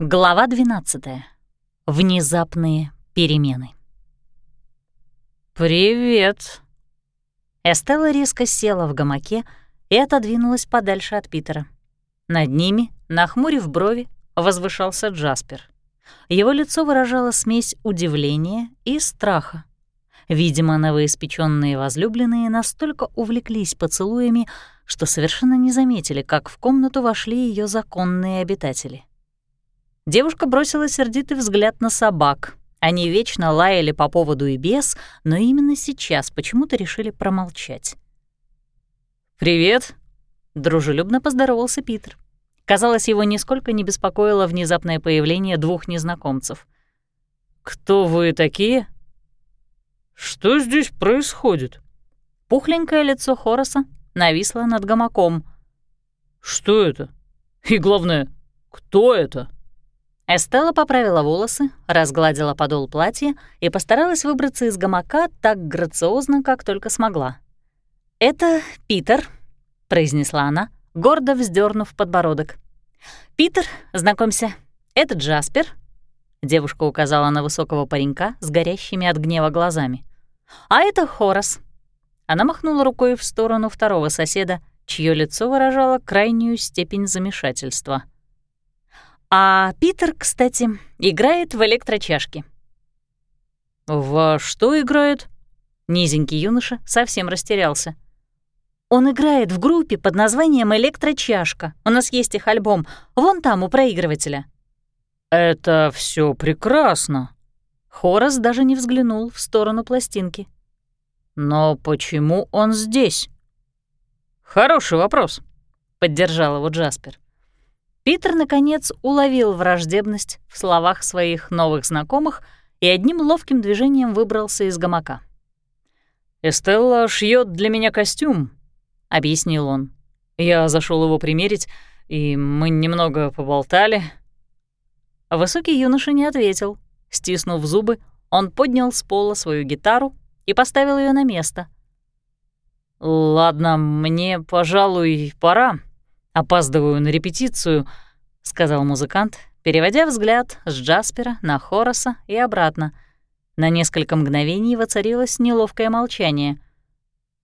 Глава 12. Внезапные перемены. «Привет!» Эстелла резко села в гамаке и отодвинулась подальше от Питера. Над ними, нахмурив брови, возвышался Джаспер. Его лицо выражало смесь удивления и страха. Видимо, новоиспеченные возлюбленные настолько увлеклись поцелуями, что совершенно не заметили, как в комнату вошли ее законные обитатели. Девушка бросила сердитый взгляд на собак. Они вечно лаяли по поводу и без, но именно сейчас почему-то решили промолчать. «Привет!» — дружелюбно поздоровался Питер. Казалось, его нисколько не беспокоило внезапное появление двух незнакомцев. «Кто вы такие?» «Что здесь происходит?» Пухленькое лицо Хороса нависло над гамаком. «Что это? И главное, кто это?» Эстелла поправила волосы, разгладила подол платья и постаралась выбраться из гамака так грациозно, как только смогла. «Это Питер», — произнесла она, гордо вздернув подбородок. «Питер, знакомься, это Джаспер». Девушка указала на высокого паренька с горящими от гнева глазами. «А это Хорас». Она махнула рукой в сторону второго соседа, чье лицо выражало крайнюю степень замешательства — а Питер, кстати, играет в электрочашки. «Во что играет?» Низенький юноша совсем растерялся. «Он играет в группе под названием «Электрочашка». У нас есть их альбом. Вон там, у проигрывателя». «Это все прекрасно». Хорас даже не взглянул в сторону пластинки. «Но почему он здесь?» «Хороший вопрос», — поддержал его Джаспер. Питер, наконец, уловил враждебность в словах своих новых знакомых и одним ловким движением выбрался из гамака. «Эстелла шьет для меня костюм», — объяснил он. Я зашел его примерить, и мы немного поболтали. Высокий юноша не ответил. Стиснув зубы, он поднял с пола свою гитару и поставил ее на место. «Ладно, мне, пожалуй, пора», «Опаздываю на репетицию», — сказал музыкант, переводя взгляд с Джаспера на Хороса и обратно. На несколько мгновений воцарилось неловкое молчание.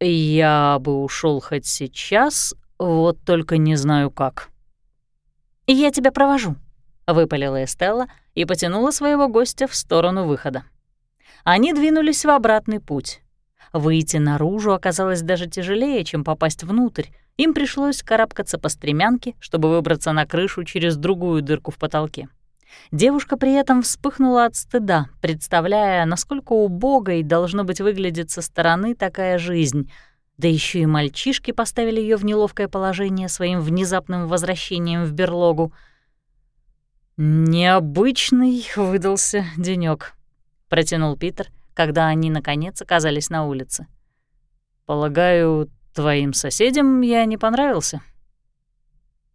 «Я бы ушел хоть сейчас, вот только не знаю как». «Я тебя провожу», — выпалила Эстелла и потянула своего гостя в сторону выхода. Они двинулись в обратный путь. Выйти наружу оказалось даже тяжелее, чем попасть внутрь, им пришлось карабкаться по стремянке, чтобы выбраться на крышу через другую дырку в потолке. Девушка при этом вспыхнула от стыда, представляя, насколько убогой должно быть выглядеть со стороны такая жизнь. Да еще и мальчишки поставили ее в неловкое положение своим внезапным возвращением в берлогу. «Необычный выдался денёк», — протянул Питер, когда они, наконец, оказались на улице. «Полагаю, Твоим соседям я не понравился.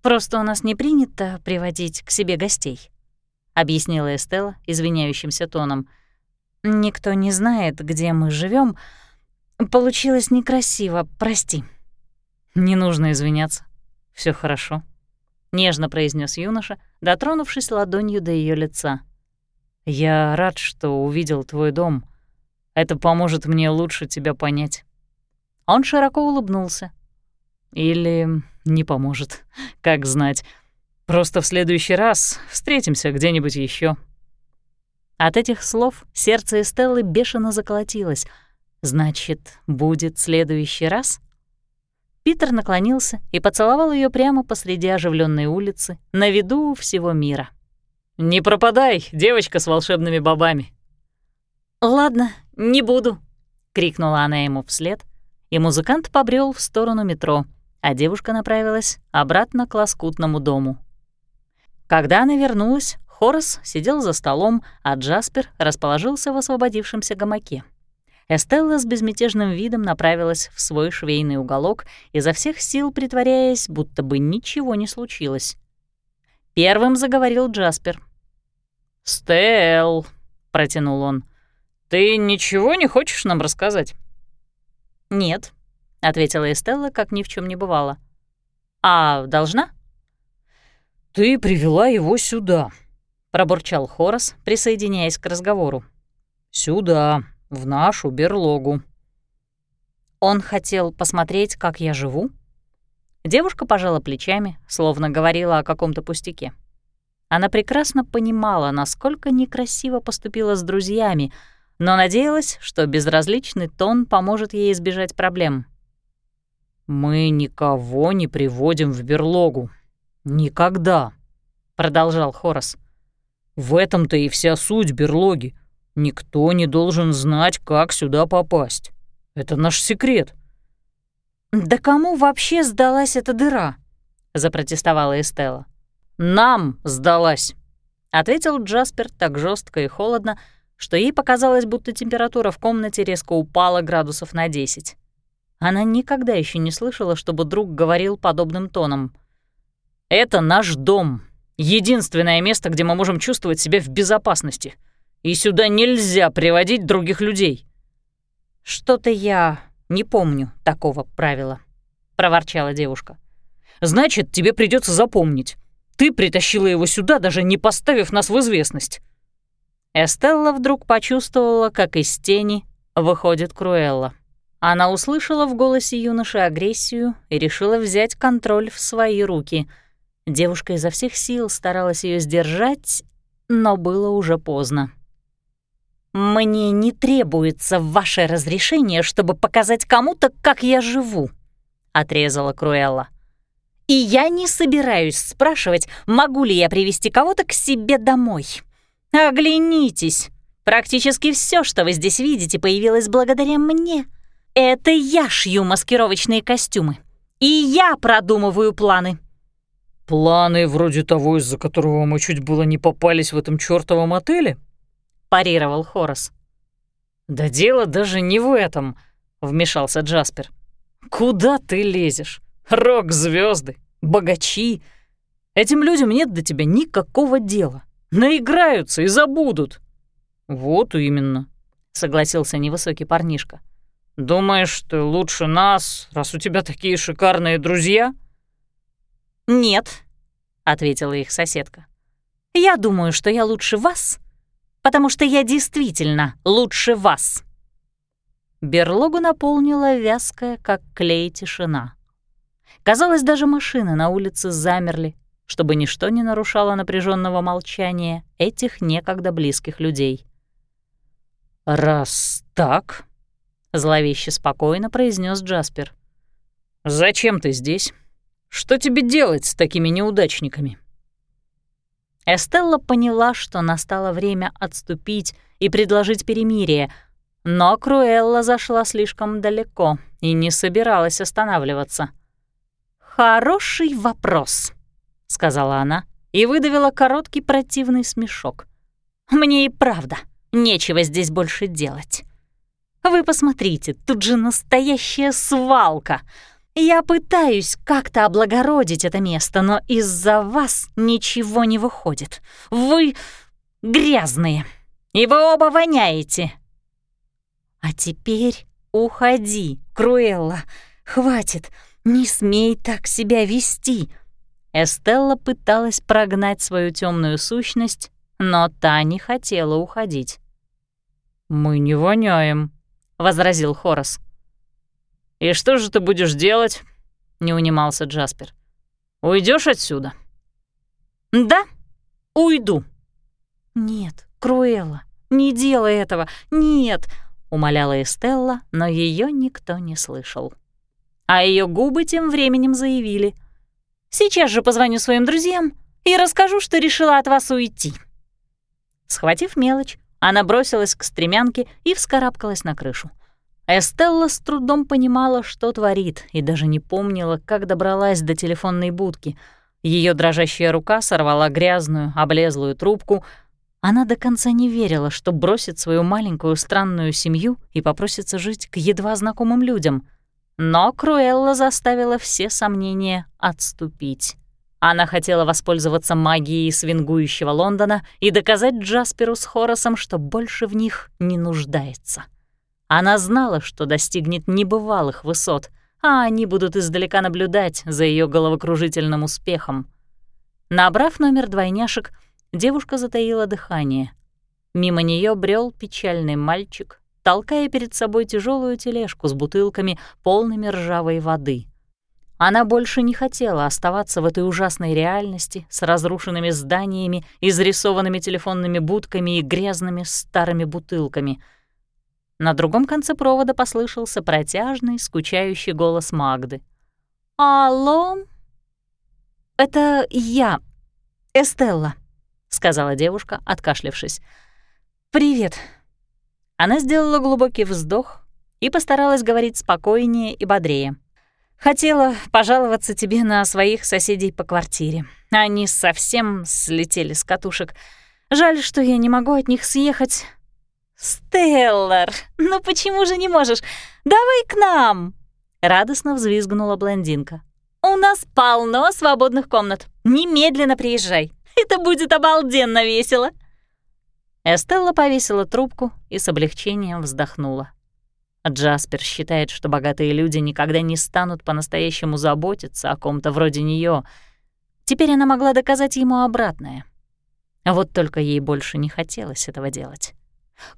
Просто у нас не принято приводить к себе гостей, объяснила Эстелла извиняющимся тоном. Никто не знает, где мы живем. Получилось некрасиво, прости. Не нужно извиняться. Все хорошо, нежно произнес юноша, дотронувшись ладонью до ее лица. Я рад, что увидел твой дом. Это поможет мне лучше тебя понять. Он широко улыбнулся. «Или не поможет, как знать. Просто в следующий раз встретимся где-нибудь еще. От этих слов сердце Эстеллы бешено заколотилось. «Значит, будет следующий раз?» Питер наклонился и поцеловал ее прямо посреди оживленной улицы, на виду всего мира. «Не пропадай, девочка с волшебными бобами!» «Ладно, не буду!» — крикнула она ему вслед, и музыкант побрел в сторону метро, а девушка направилась обратно к лоскутному дому. Когда она вернулась, Хорас сидел за столом, а Джаспер расположился в освободившемся гамаке. Эстелла с безмятежным видом направилась в свой швейный уголок, изо всех сил притворяясь, будто бы ничего не случилось. Первым заговорил Джаспер. «Стелл», — протянул он, — «ты ничего не хочешь нам рассказать?» «Нет», — ответила Эстелла, как ни в чем не бывало. «А должна?» «Ты привела его сюда», пробурчал Хорос, присоединяясь к разговору. «Сюда, в нашу берлогу». Он хотел посмотреть, как я живу? Девушка пожала плечами, словно говорила о каком-то пустяке. Она прекрасно понимала, насколько некрасиво поступила с друзьями, но надеялась, что безразличный тон поможет ей избежать проблем. «Мы никого не приводим в берлогу. Никогда», — продолжал Хорос. «В этом-то и вся суть берлоги. Никто не должен знать, как сюда попасть. Это наш секрет». «Да кому вообще сдалась эта дыра?» — запротестовала Эстелла. «Нам сдалась», — ответил Джаспер так жестко и холодно, что ей показалось, будто температура в комнате резко упала градусов на 10. Она никогда еще не слышала, чтобы друг говорил подобным тоном. «Это наш дом, единственное место, где мы можем чувствовать себя в безопасности, и сюда нельзя приводить других людей». «Что-то я не помню такого правила», — проворчала девушка. «Значит, тебе придется запомнить. Ты притащила его сюда, даже не поставив нас в известность». Эстелла вдруг почувствовала, как из тени выходит Круэлла. Она услышала в голосе юноши агрессию и решила взять контроль в свои руки. Девушка изо всех сил старалась ее сдержать, но было уже поздно. «Мне не требуется ваше разрешение, чтобы показать кому-то, как я живу», — отрезала Круэлла. «И я не собираюсь спрашивать, могу ли я привести кого-то к себе домой. Оглянитесь. Практически все, что вы здесь видите, появилось благодаря мне. Это я шью маскировочные костюмы. И я продумываю планы». «Планы вроде того, из-за которого мы чуть было не попались в этом чёртовом отеле?» парировал Хорос. «Да дело даже не в этом», — вмешался Джаспер. «Куда ты лезешь? рок звезды, богачи. Этим людям нет до тебя никакого дела. Наиграются и забудут». «Вот именно», — согласился невысокий парнишка. «Думаешь, ты лучше нас, раз у тебя такие шикарные друзья?» «Нет», — ответила их соседка. «Я думаю, что я лучше вас, потому что я действительно лучше вас». Берлогу наполнила вязкая, как клей, тишина. Казалось, даже машины на улице замерли, чтобы ничто не нарушало напряженного молчания этих некогда близких людей. «Раз так», — зловеще спокойно произнес Джаспер, — «зачем ты здесь? Что тебе делать с такими неудачниками?» Эстелла поняла, что настало время отступить и предложить перемирие, но Круэлла зашла слишком далеко и не собиралась останавливаться. «Хороший вопрос», — сказала она и выдавила короткий противный смешок. «Мне и правда нечего здесь больше делать. Вы посмотрите, тут же настоящая свалка. Я пытаюсь как-то облагородить это место, но из-за вас ничего не выходит. Вы грязные, и вы оба воняете. А теперь уходи, Круэлла. Хватит, не смей так себя вести. Эстелла пыталась прогнать свою темную сущность, но та не хотела уходить. «Мы не воняем», — возразил Хорос. «И что же ты будешь делать?» — не унимался Джаспер. Уйдешь отсюда?» «Да, уйду». «Нет, Круэлла, не делай этого, нет!» — умоляла Эстелла, но ее никто не слышал. А ее губы тем временем заявили. «Сейчас же позвоню своим друзьям и расскажу, что решила от вас уйти». Схватив мелочь, она бросилась к стремянке и вскарабкалась на крышу. Эстелла с трудом понимала, что творит, и даже не помнила, как добралась до телефонной будки. Ее дрожащая рука сорвала грязную, облезлую трубку. Она до конца не верила, что бросит свою маленькую странную семью и попросится жить к едва знакомым людям. Но Круэлла заставила все сомнения отступить. Она хотела воспользоваться магией свингующего Лондона и доказать Джасперу с Хоросом, что больше в них не нуждается. Она знала, что достигнет небывалых высот, а они будут издалека наблюдать за ее головокружительным успехом. Набрав номер двойняшек, девушка затаила дыхание. Мимо нее брел печальный мальчик, толкая перед собой тяжелую тележку с бутылками, полными ржавой воды. Она больше не хотела оставаться в этой ужасной реальности с разрушенными зданиями, изрисованными телефонными будками и грязными старыми бутылками. На другом конце провода послышался протяжный, скучающий голос Магды. «Алло?» «Это я, Эстелла», — сказала девушка, откашлявшись. «Привет». Она сделала глубокий вздох и постаралась говорить спокойнее и бодрее. Хотела пожаловаться тебе на своих соседей по квартире. Они совсем слетели с катушек. Жаль, что я не могу от них съехать. «Стеллар, ну почему же не можешь? Давай к нам!» Радостно взвизгнула блондинка. «У нас полно свободных комнат. Немедленно приезжай. Это будет обалденно весело!» Эстелла повесила трубку и с облегчением вздохнула. Джаспер считает, что богатые люди никогда не станут по-настоящему заботиться о ком-то вроде нее. Теперь она могла доказать ему обратное. Вот только ей больше не хотелось этого делать.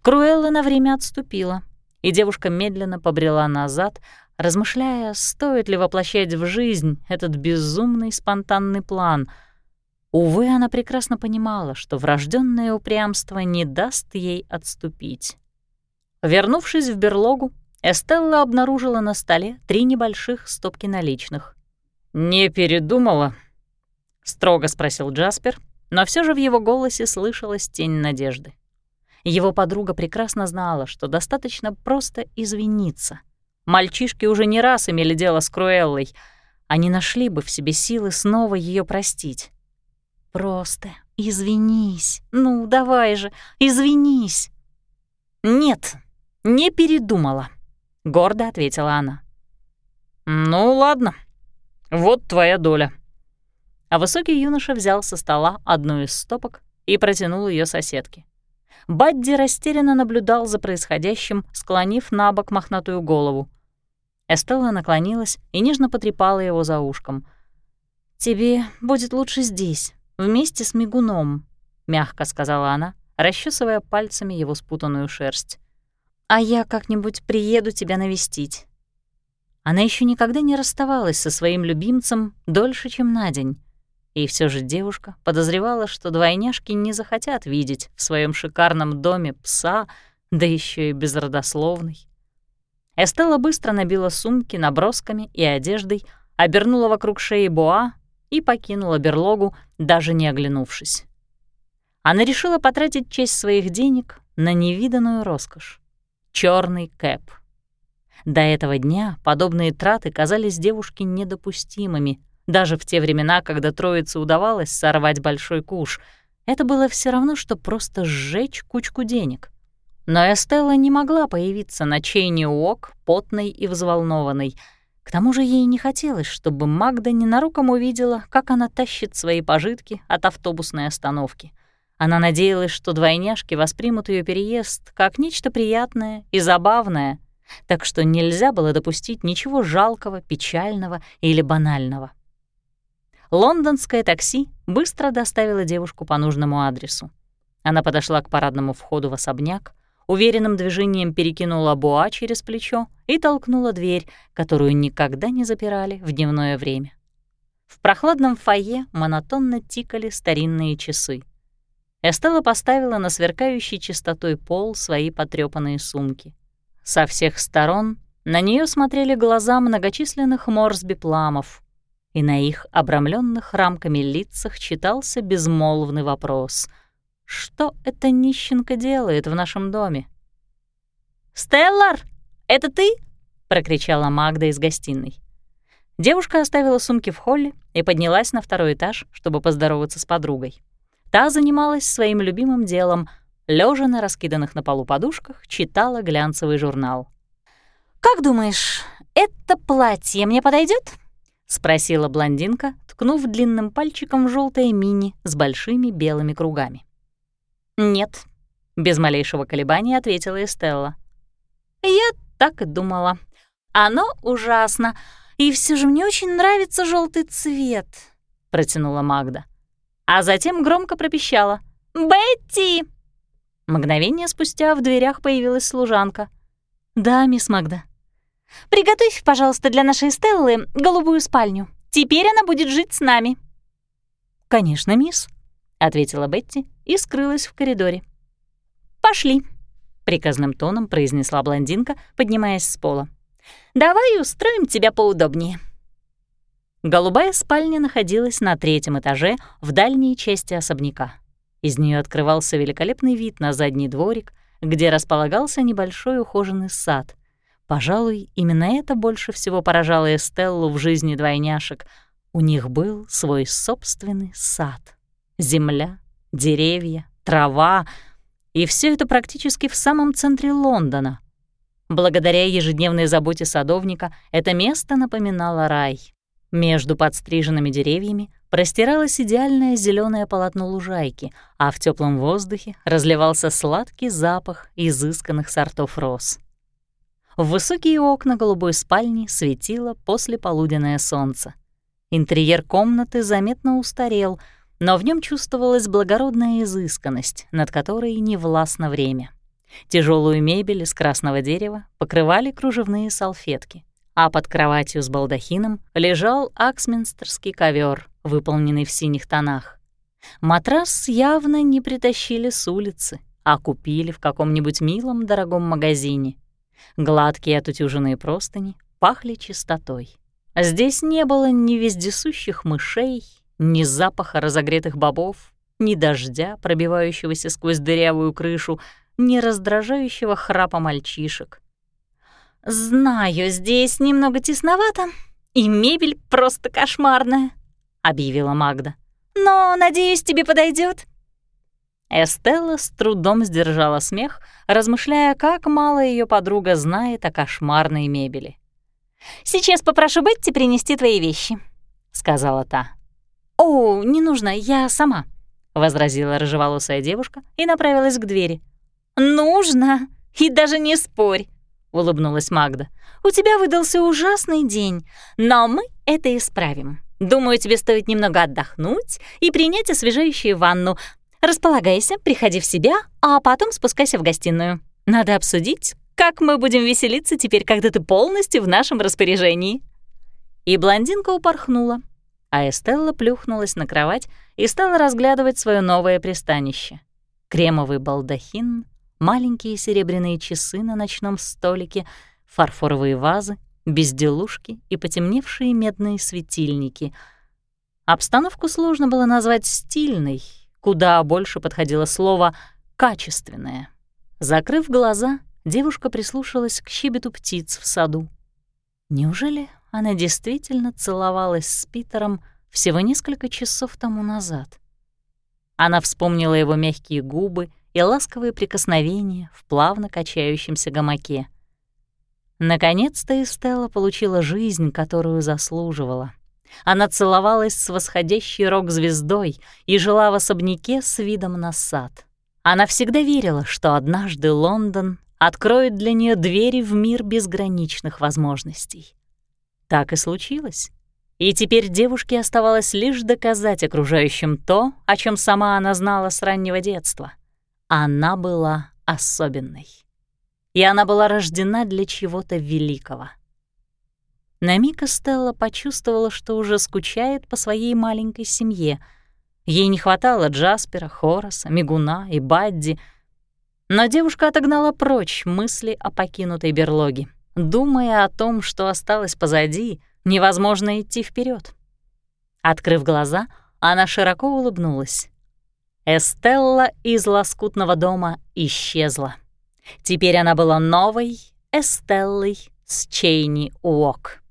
Круэлла на время отступила, и девушка медленно побрела назад, размышляя, стоит ли воплощать в жизнь этот безумный спонтанный план. Увы, она прекрасно понимала, что врожденное упрямство не даст ей отступить. Вернувшись в берлогу, Эстелла обнаружила на столе три небольших стопки наличных. «Не передумала?» — строго спросил Джаспер, но все же в его голосе слышалась тень надежды. Его подруга прекрасно знала, что достаточно просто извиниться. Мальчишки уже не раз имели дело с Круэллой. Они нашли бы в себе силы снова ее простить. «Просто извинись. Ну, давай же, извинись». «Нет, «Не передумала», — гордо ответила она. «Ну ладно, вот твоя доля». А высокий юноша взял со стола одну из стопок и протянул ее соседке. Бадди растерянно наблюдал за происходящим, склонив на бок мохнатую голову. Эстелла наклонилась и нежно потрепала его за ушком. «Тебе будет лучше здесь, вместе с мигуном», — мягко сказала она, расчесывая пальцами его спутанную шерсть а я как-нибудь приеду тебя навестить». Она еще никогда не расставалась со своим любимцем дольше, чем на день. И все же девушка подозревала, что двойняшки не захотят видеть в своем шикарном доме пса, да еще и безродословный. Эстелла быстро набила сумки набросками и одеждой, обернула вокруг шеи Боа и покинула берлогу, даже не оглянувшись. Она решила потратить часть своих денег на невиданную роскошь черный кэп. До этого дня подобные траты казались девушке недопустимыми, даже в те времена, когда троице удавалось сорвать большой куш. Это было все равно, что просто сжечь кучку денег. Но Эстелла не могла появиться на чейне уок, потной и взволнованной. К тому же ей не хотелось, чтобы Магда ненароком увидела, как она тащит свои пожитки от автобусной остановки — она надеялась, что двойняшки воспримут ее переезд как нечто приятное и забавное, так что нельзя было допустить ничего жалкого, печального или банального. Лондонское такси быстро доставило девушку по нужному адресу. Она подошла к парадному входу в особняк, уверенным движением перекинула буа через плечо и толкнула дверь, которую никогда не запирали в дневное время. В прохладном фойе монотонно тикали старинные часы. Эстелла поставила на сверкающий чистотой пол свои потрёпанные сумки. Со всех сторон на нее смотрели глаза многочисленных морсбипламов, и на их обрамленных рамками лицах читался безмолвный вопрос «Что эта нищенка делает в нашем доме?» «Стеллар, это ты?» — прокричала Магда из гостиной. Девушка оставила сумки в холле и поднялась на второй этаж, чтобы поздороваться с подругой. Та занималась своим любимым делом, лежа на раскиданных на полу подушках, читала глянцевый журнал. «Как думаешь, это платье мне подойдет? спросила блондинка, ткнув длинным пальчиком в желтое мини с большими белыми кругами. «Нет», — без малейшего колебания ответила Эстелла. «Я так и думала. Оно ужасно, и все же мне очень нравится желтый цвет», — протянула Магда. а затем громко пропищала «Бетти!». Мгновение спустя в дверях появилась служанка. «Да, мисс Магда». «Приготовь, пожалуйста, для нашей Стеллы голубую спальню. Теперь она будет жить с нами». «Конечно, мисс», — ответила Бетти и скрылась в коридоре. «Пошли», — приказным тоном произнесла блондинка, поднимаясь с пола. «Давай устроим тебя поудобнее». Голубая спальня находилась на третьем этаже в дальней части особняка. Из нее открывался великолепный вид на задний дворик, где располагался небольшой ухоженный сад. Пожалуй, именно это больше всего поражало Эстеллу в жизни двойняшек. У них был свой собственный сад. Земля, деревья, трава, и все это практически в самом центре Лондона. Благодаря ежедневной заботе садовника это место напоминало рай. Между подстриженными деревьями простиралось идеальное зеленое полотно лужайки, а в теплом воздухе разливался сладкий запах изысканных сортов роз. В высокие окна голубой спальни светило послеполуденное солнце. Интерьер комнаты заметно устарел, но в нем чувствовалась благородная изысканность, над которой не властно время. Тяжелую мебель из красного дерева покрывали кружевные салфетки а под кроватью с балдахином лежал аксминстерский ковер, выполненный в синих тонах. Матрас явно не притащили с улицы, а купили в каком-нибудь милом дорогом магазине. Гладкие отутюженные простыни пахли чистотой. Здесь не было ни вездесущих мышей, ни запаха разогретых бобов, ни дождя, пробивающегося сквозь дырявую крышу, ни раздражающего храпа мальчишек. «Знаю, здесь немного тесновато, и мебель просто кошмарная», — объявила Магда. «Но, надеюсь, тебе подойдет. Эстелла с трудом сдержала смех, размышляя, как мало ее подруга знает о кошмарной мебели. «Сейчас попрошу Бетти принести твои вещи», — сказала та. «О, не нужно, я сама», — возразила рыжеволосая девушка и направилась к двери. «Нужно, и даже не спорь», улыбнулась Магда. «У тебя выдался ужасный день, но мы это исправим. Думаю, тебе стоит немного отдохнуть и принять освежающую ванну. Располагайся, приходи в себя, а потом спускайся в гостиную. Надо обсудить, как мы будем веселиться теперь, когда ты полностью в нашем распоряжении». И блондинка упорхнула, а Эстелла плюхнулась на кровать и стала разглядывать свое новое пристанище. Кремовый балдахин, маленькие серебряные часы на ночном столике, фарфоровые вазы, безделушки и потемневшие медные светильники. Обстановку сложно было назвать стильной, куда больше подходило слово «качественное». Закрыв глаза, девушка прислушалась к щебету птиц в саду. Неужели она действительно целовалась с Питером всего несколько часов тому назад? Она вспомнила его мягкие губы и ласковые прикосновения в плавно качающемся гамаке. Наконец-то Эстелла получила жизнь, которую заслуживала. Она целовалась с восходящей рок-звездой и жила в особняке с видом на сад. Она всегда верила, что однажды Лондон откроет для нее двери в мир безграничных возможностей. Так и случилось. И теперь девушке оставалось лишь доказать окружающим то, о чем сама она знала с раннего детства — она была особенной. И она была рождена для чего-то великого. На миг Стелла почувствовала, что уже скучает по своей маленькой семье. Ей не хватало Джаспера, Хораса, Мигуна и Бадди. Но девушка отогнала прочь мысли о покинутой берлоге. Думая о том, что осталось позади, невозможно идти вперед. Открыв глаза, она широко улыбнулась. Эстелла из лоскутного дома исчезла. Теперь она была новой Эстеллой с Чейни Уок.